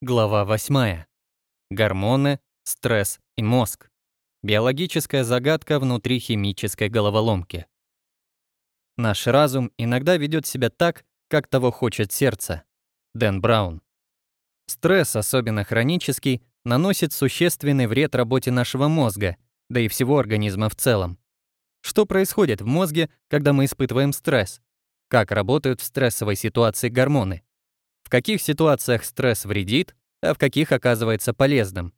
Глава 8. Гормоны, стресс и мозг. Биологическая загадка внутри химической головоломки. Наш разум иногда ведет себя так, как того хочет сердце. Дэн Браун. Стресс, особенно хронический, наносит существенный вред работе нашего мозга, да и всего организма в целом. Что происходит в мозге, когда мы испытываем стресс? Как работают в стрессовой ситуации гормоны? В каких ситуациях стресс вредит, а в каких оказывается полезным.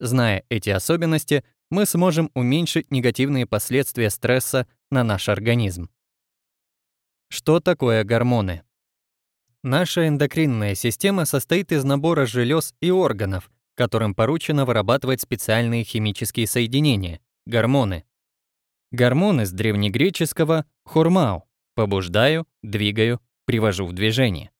Зная эти особенности, мы сможем уменьшить негативные последствия стресса на наш организм. Что такое гормоны? Наша эндокринная система состоит из набора желез и органов, которым поручено вырабатывать специальные химические соединения – гормоны. Гормоны с древнегреческого «хурмау» – побуждаю, двигаю, привожу в движение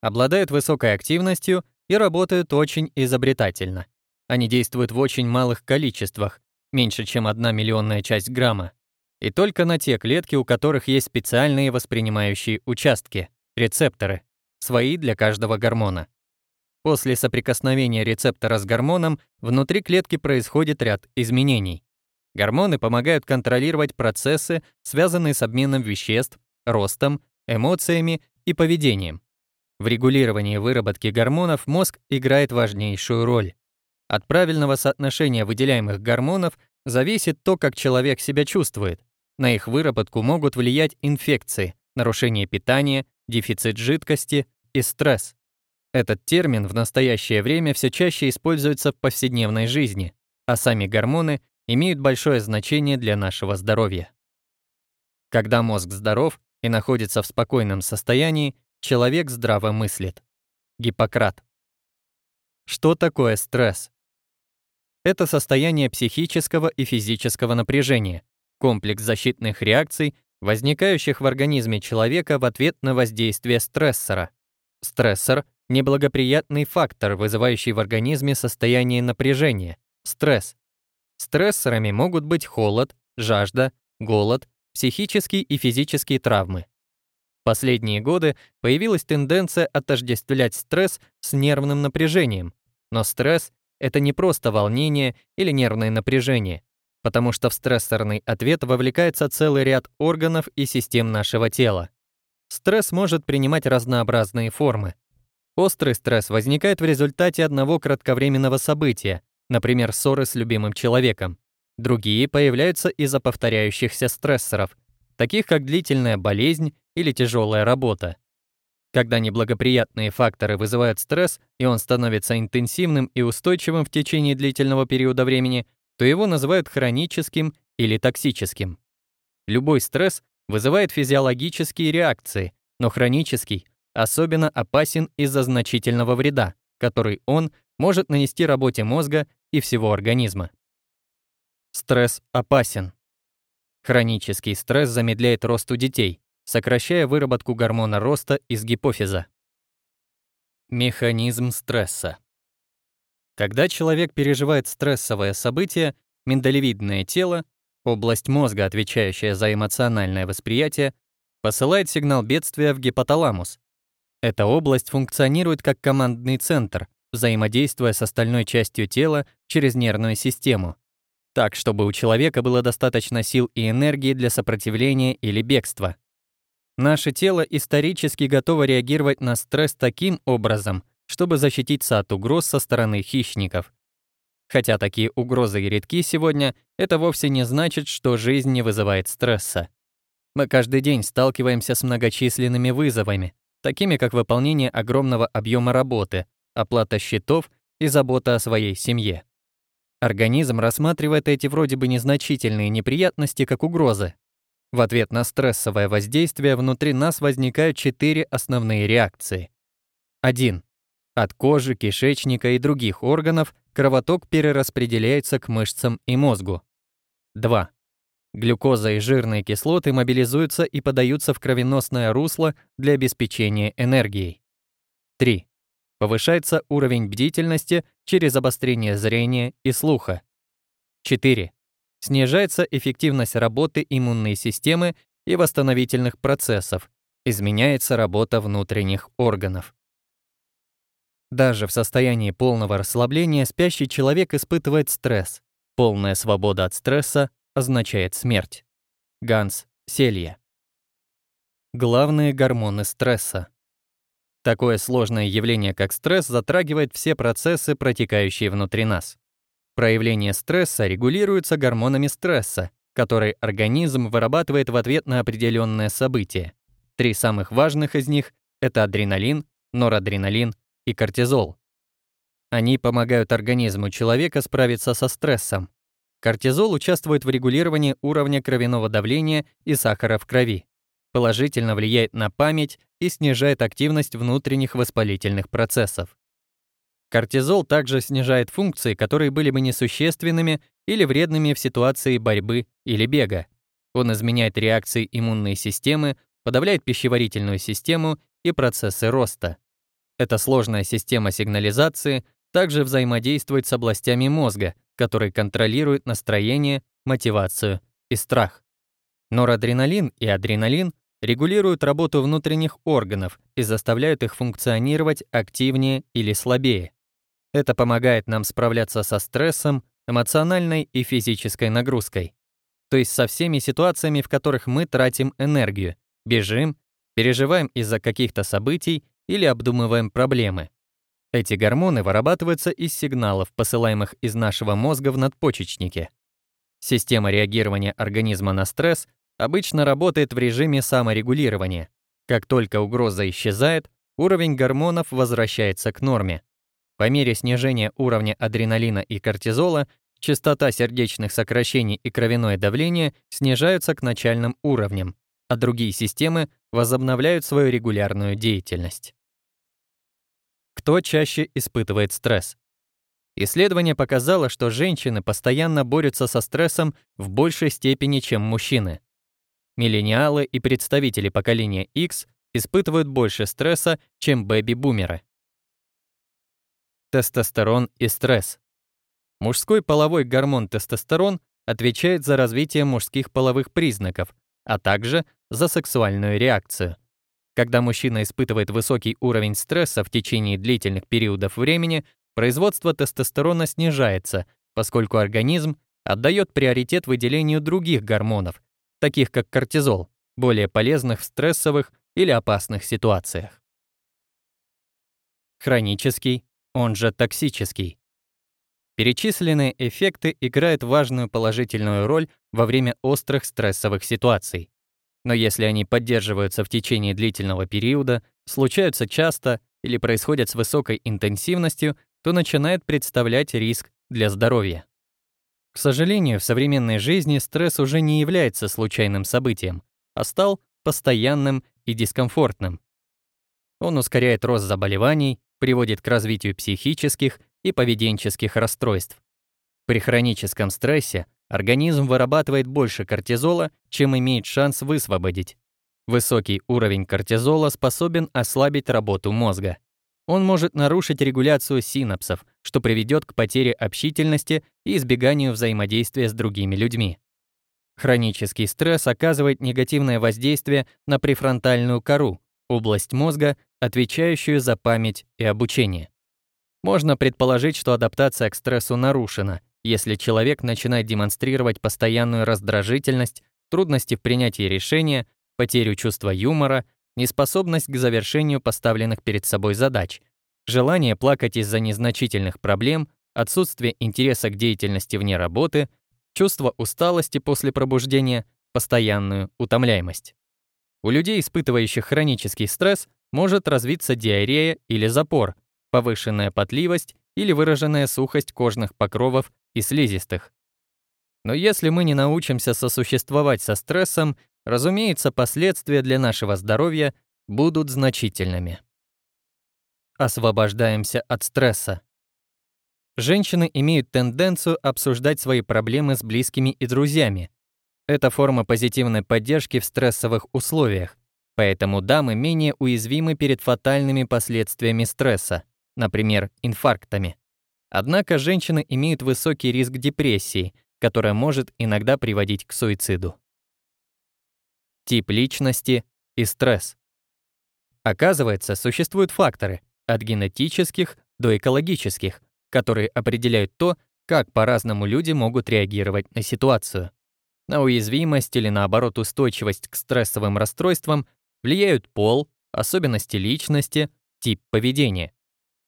обладают высокой активностью и работают очень изобретательно. Они действуют в очень малых количествах, меньше чем одна миллионная часть грамма, и только на те клетки, у которых есть специальные воспринимающие участки, рецепторы, свои для каждого гормона. После соприкосновения рецептора с гормоном внутри клетки происходит ряд изменений. Гормоны помогают контролировать процессы, связанные с обменом веществ, ростом, эмоциями и поведением. В регулировании выработки гормонов мозг играет важнейшую роль. От правильного соотношения выделяемых гормонов зависит то, как человек себя чувствует. На их выработку могут влиять инфекции, нарушение питания, дефицит жидкости и стресс. Этот термин в настоящее время все чаще используется в повседневной жизни, а сами гормоны имеют большое значение для нашего здоровья. Когда мозг здоров и находится в спокойном состоянии, Человек здраво мыслит. Гиппократ. Что такое стресс? Это состояние психического и физического напряжения, комплекс защитных реакций, возникающих в организме человека в ответ на воздействие стрессора. Стрессор – неблагоприятный фактор, вызывающий в организме состояние напряжения, стресс. Стрессорами могут быть холод, жажда, голод, психические и физические травмы последние годы появилась тенденция отождествлять стресс с нервным напряжением. Но стресс — это не просто волнение или нервное напряжение, потому что в стрессорный ответ вовлекается целый ряд органов и систем нашего тела. Стресс может принимать разнообразные формы. Острый стресс возникает в результате одного кратковременного события, например, ссоры с любимым человеком. Другие появляются из-за повторяющихся стрессоров, таких как длительная болезнь или тяжелая работа. Когда неблагоприятные факторы вызывают стресс, и он становится интенсивным и устойчивым в течение длительного периода времени, то его называют хроническим или токсическим. Любой стресс вызывает физиологические реакции, но хронический особенно опасен из-за значительного вреда, который он может нанести работе мозга и всего организма. Стресс опасен. Хронический стресс замедляет рост у детей, сокращая выработку гормона роста из гипофиза. Механизм стресса. Когда человек переживает стрессовое событие, миндалевидное тело, область мозга, отвечающая за эмоциональное восприятие, посылает сигнал бедствия в гипоталамус. Эта область функционирует как командный центр, взаимодействуя с остальной частью тела через нервную систему, так, чтобы у человека было достаточно сил и энергии для сопротивления или бегства. Наше тело исторически готово реагировать на стресс таким образом, чтобы защититься от угроз со стороны хищников. Хотя такие угрозы и редки сегодня, это вовсе не значит, что жизнь не вызывает стресса. Мы каждый день сталкиваемся с многочисленными вызовами, такими как выполнение огромного объема работы, оплата счетов и забота о своей семье. Организм рассматривает эти вроде бы незначительные неприятности как угрозы, в ответ на стрессовое воздействие внутри нас возникают четыре основные реакции. 1. От кожи, кишечника и других органов кровоток перераспределяется к мышцам и мозгу. 2. Глюкоза и жирные кислоты мобилизуются и подаются в кровеносное русло для обеспечения энергией. 3. Повышается уровень бдительности через обострение зрения и слуха. 4. Снижается эффективность работы иммунной системы и восстановительных процессов, изменяется работа внутренних органов. Даже в состоянии полного расслабления спящий человек испытывает стресс. Полная свобода от стресса означает смерть. Ганс Селье. Главные гормоны стресса. Такое сложное явление, как стресс, затрагивает все процессы, протекающие внутри нас. Проявление стресса регулируется гормонами стресса, который организм вырабатывает в ответ на определенное событие. Три самых важных из них — это адреналин, норадреналин и кортизол. Они помогают организму человека справиться со стрессом. Кортизол участвует в регулировании уровня кровяного давления и сахара в крови, положительно влияет на память и снижает активность внутренних воспалительных процессов. Кортизол также снижает функции, которые были бы несущественными или вредными в ситуации борьбы или бега. Он изменяет реакции иммунной системы, подавляет пищеварительную систему и процессы роста. Эта сложная система сигнализации также взаимодействует с областями мозга, которые контролируют настроение, мотивацию и страх. Норадреналин и адреналин регулируют работу внутренних органов и заставляют их функционировать активнее или слабее. Это помогает нам справляться со стрессом, эмоциональной и физической нагрузкой. То есть со всеми ситуациями, в которых мы тратим энергию, бежим, переживаем из-за каких-то событий или обдумываем проблемы. Эти гормоны вырабатываются из сигналов, посылаемых из нашего мозга в надпочечнике. Система реагирования организма на стресс обычно работает в режиме саморегулирования. Как только угроза исчезает, уровень гормонов возвращается к норме. По мере снижения уровня адреналина и кортизола частота сердечных сокращений и кровяное давление снижаются к начальным уровням, а другие системы возобновляют свою регулярную деятельность. Кто чаще испытывает стресс? Исследование показало, что женщины постоянно борются со стрессом в большей степени, чем мужчины. Миллениалы и представители поколения X испытывают больше стресса, чем бэби-бумеры. Тестостерон и стресс. Мужской половой гормон тестостерон отвечает за развитие мужских половых признаков, а также за сексуальную реакцию. Когда мужчина испытывает высокий уровень стресса в течение длительных периодов времени, производство тестостерона снижается, поскольку организм отдает приоритет выделению других гормонов, таких как кортизол, более полезных в стрессовых или опасных ситуациях. Хронический, он же токсический. Перечисленные эффекты играют важную положительную роль во время острых стрессовых ситуаций. Но если они поддерживаются в течение длительного периода, случаются часто или происходят с высокой интенсивностью, то начинает представлять риск для здоровья. К сожалению, в современной жизни стресс уже не является случайным событием, а стал постоянным и дискомфортным. Он ускоряет рост заболеваний, приводит к развитию психических и поведенческих расстройств. При хроническом стрессе Организм вырабатывает больше кортизола, чем имеет шанс высвободить. Высокий уровень кортизола способен ослабить работу мозга. Он может нарушить регуляцию синапсов, что приведет к потере общительности и избеганию взаимодействия с другими людьми. Хронический стресс оказывает негативное воздействие на префронтальную кору, область мозга, отвечающую за память и обучение. Можно предположить, что адаптация к стрессу нарушена, если человек начинает демонстрировать постоянную раздражительность, трудности в принятии решения, потерю чувства юмора, неспособность к завершению поставленных перед собой задач, желание плакать из-за незначительных проблем, отсутствие интереса к деятельности вне работы, чувство усталости после пробуждения, постоянную утомляемость. У людей, испытывающих хронический стресс, может развиться диарея или запор, повышенная потливость или выраженная сухость кожных покровов и слизистых. Но если мы не научимся сосуществовать со стрессом, разумеется, последствия для нашего здоровья будут значительными. Освобождаемся от стресса. Женщины имеют тенденцию обсуждать свои проблемы с близкими и друзьями. Это форма позитивной поддержки в стрессовых условиях, поэтому дамы менее уязвимы перед фатальными последствиями стресса, например, инфарктами. Однако женщины имеют высокий риск депрессии, которая может иногда приводить к суициду. Тип личности и стресс. Оказывается, существуют факторы, от генетических до экологических, которые определяют то, как по-разному люди могут реагировать на ситуацию. На уязвимость или наоборот устойчивость к стрессовым расстройствам влияют пол, особенности личности, тип поведения.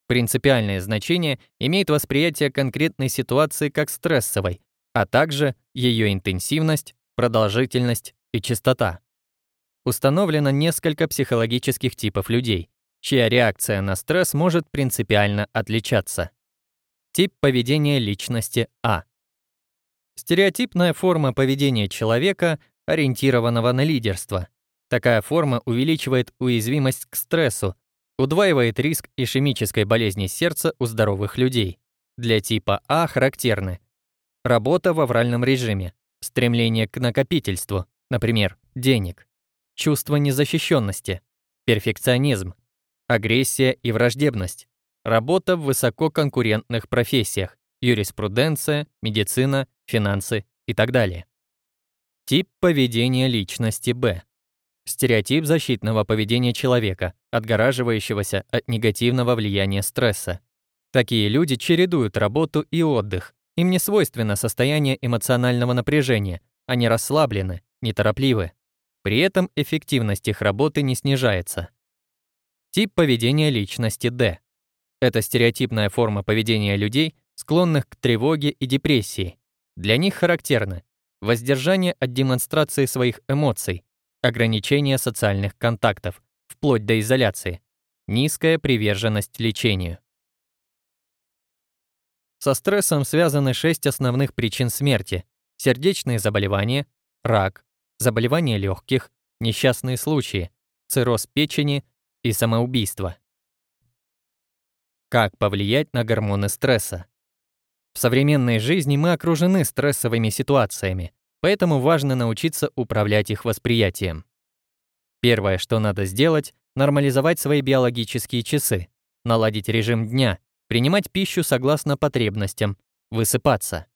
Принципиальное значение имеет восприятие конкретной ситуации как стрессовой, а также ее интенсивность, продолжительность и частота. Установлено несколько психологических типов людей, чья реакция на стресс может принципиально отличаться. Тип поведения личности А. Стереотипная форма поведения человека, ориентированного на лидерство. Такая форма увеличивает уязвимость к стрессу, удваивает риск ишемической болезни сердца у здоровых людей. Для типа А характерны работа в авральном режиме, стремление к накопительству, например, денег, чувство незащищенности, перфекционизм, агрессия и враждебность, работа в высококонкурентных профессиях, юриспруденция, медицина, финансы и так далее. Тип поведения личности Б. Стереотип защитного поведения человека, отгораживающегося от негативного влияния стресса. Такие люди чередуют работу и отдых. Им не свойственно состояние эмоционального напряжения, они расслаблены, неторопливы. При этом эффективность их работы не снижается. Тип поведения личности D. Это стереотипная форма поведения людей, склонных к тревоге и депрессии. Для них характерно воздержание от демонстрации своих эмоций, ограничение социальных контактов, вплоть до изоляции, низкая приверженность лечению. Со стрессом связаны шесть основных причин смерти: сердечные заболевания, рак, заболевания легких, несчастные случаи, цирроз печени и самоубийство. Как повлиять на гормоны стресса? В современной жизни мы окружены стрессовыми ситуациями, поэтому важно научиться управлять их восприятием. Первое, что надо сделать, нормализовать свои биологические часы, наладить режим дня, принимать пищу согласно потребностям, высыпаться.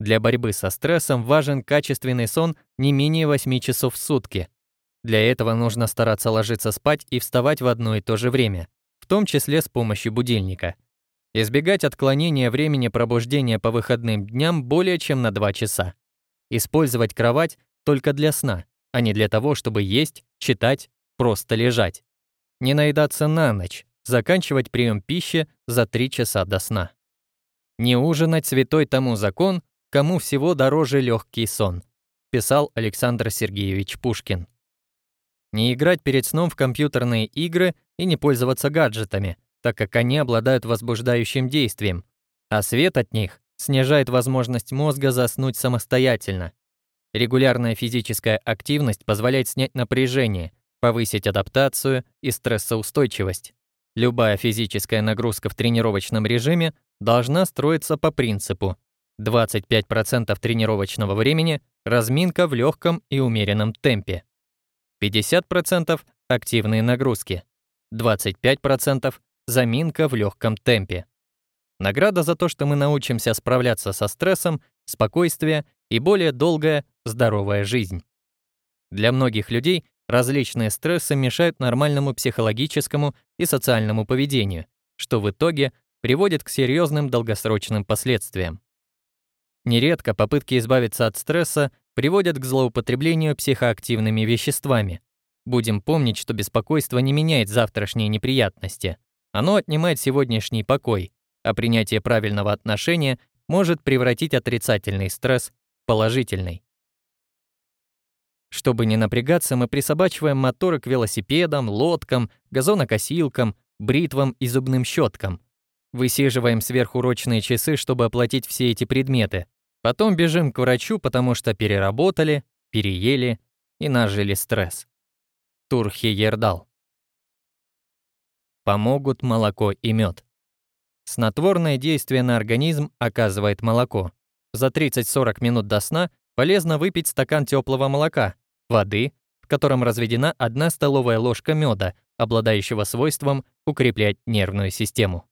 Для борьбы со стрессом важен качественный сон не менее 8 часов в сутки. Для этого нужно стараться ложиться спать и вставать в одно и то же время, в том числе с помощью будильника. Избегать отклонения времени пробуждения по выходным дням более чем на 2 часа. Использовать кровать только для сна, а не для того, чтобы есть, читать, просто лежать. Не наедаться на ночь, заканчивать прием пищи за 3 часа до сна. Не ужинать святой тому закон, кому всего дороже легкий сон, писал Александр Сергеевич Пушкин. Не играть перед сном в компьютерные игры и не пользоваться гаджетами, так как они обладают возбуждающим действием, а свет от них снижает возможность мозга заснуть самостоятельно. Регулярная физическая активность позволяет снять напряжение, повысить адаптацию и стрессоустойчивость. Любая физическая нагрузка в тренировочном режиме должна строиться по принципу 25% тренировочного времени разминка в легком и умеренном темпе. 50% активные нагрузки, 25% заминка в легком темпе. Награда за то, что мы научимся справляться со стрессом, спокойствие и более долгая, здоровая жизнь. Для многих людей различные стрессы мешают нормальному психологическому и социальному поведению, что в итоге приводит к серьезным долгосрочным последствиям. Нередко попытки избавиться от стресса приводят к злоупотреблению психоактивными веществами. Будем помнить, что беспокойство не меняет завтрашние неприятности. Оно отнимает сегодняшний покой, а принятие правильного отношения может превратить отрицательный стресс в положительный. Чтобы не напрягаться, мы присобачиваем моторы к велосипедам, лодкам, газонокосилкам, бритвам и зубным щеткам. Высиживаем сверхурочные часы, чтобы оплатить все эти предметы. Потом бежим к врачу, потому что переработали, переели и нажили стресс. Турхи Ердал. Помогут молоко и мед. Снотворное действие на организм оказывает молоко. За 30-40 минут до сна полезно выпить стакан теплого молока, воды, в котором разведена 1 столовая ложка меда, обладающего свойством укреплять нервную систему.